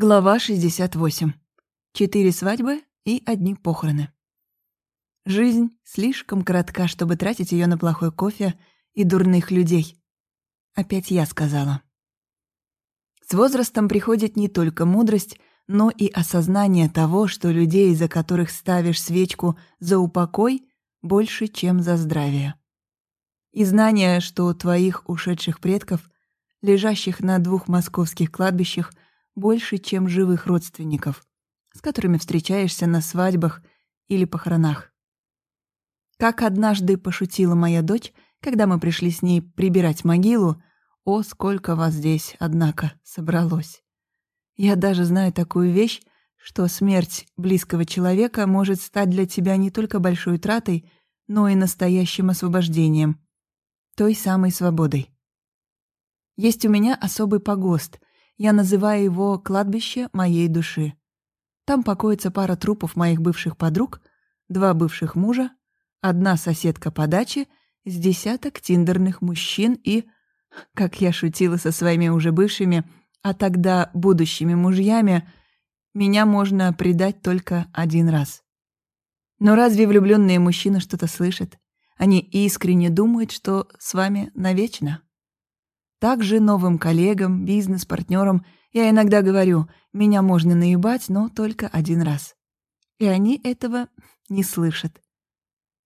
Глава 68. Четыре свадьбы и одни похороны. Жизнь слишком коротка, чтобы тратить ее на плохой кофе и дурных людей. Опять я сказала. С возрастом приходит не только мудрость, но и осознание того, что людей, за которых ставишь свечку за упокой, больше, чем за здравие. И знание, что у твоих ушедших предков, лежащих на двух московских кладбищах, больше, чем живых родственников, с которыми встречаешься на свадьбах или похоронах. Как однажды пошутила моя дочь, когда мы пришли с ней прибирать могилу, «О, сколько вас здесь, однако, собралось!» Я даже знаю такую вещь, что смерть близкого человека может стать для тебя не только большой утратой, но и настоящим освобождением, той самой свободой. Есть у меня особый погост, я называю его «кладбище моей души». Там покоится пара трупов моих бывших подруг, два бывших мужа, одна соседка по даче с десяток тиндерных мужчин и, как я шутила со своими уже бывшими, а тогда будущими мужьями, меня можно предать только один раз. Но разве влюбленные мужчины что-то слышат? Они искренне думают, что с вами навечно. Также новым коллегам, бизнес-партнерам я иногда говорю, меня можно наебать, но только один раз. И они этого не слышат.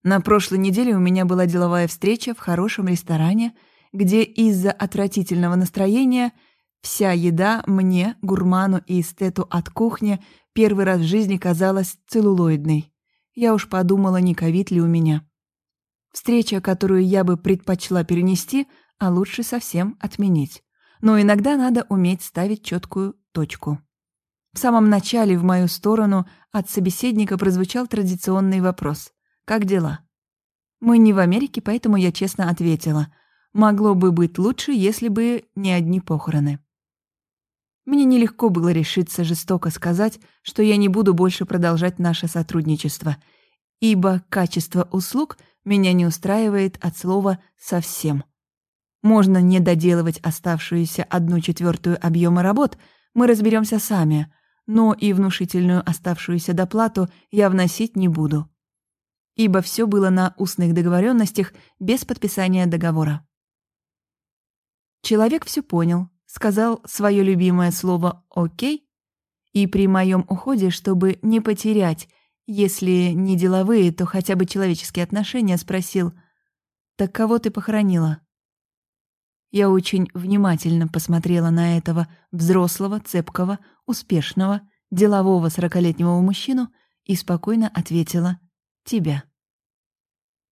На прошлой неделе у меня была деловая встреча в хорошем ресторане, где из-за отвратительного настроения вся еда мне, гурману и эстету от кухни, первый раз в жизни казалась целлулоидной. Я уж подумала, не ковид ли у меня. Встреча, которую я бы предпочла перенести — а лучше совсем отменить. Но иногда надо уметь ставить четкую точку. В самом начале в мою сторону от собеседника прозвучал традиционный вопрос «Как дела?». Мы не в Америке, поэтому я честно ответила «Могло бы быть лучше, если бы не одни похороны». Мне нелегко было решиться жестоко сказать, что я не буду больше продолжать наше сотрудничество, ибо качество услуг меня не устраивает от слова «совсем». Можно не доделывать оставшуюся одну четвертую объема работ, мы разберемся сами, но и внушительную оставшуюся доплату я вносить не буду. Ибо все было на устных договоренностях без подписания договора. Человек все понял, сказал свое любимое слово «Окей», и при моем уходе, чтобы не потерять, если не деловые, то хотя бы человеческие отношения, спросил «Так кого ты похоронила?» Я очень внимательно посмотрела на этого взрослого, цепкого, успешного, делового сорокалетнего мужчину и спокойно ответила «Тебя».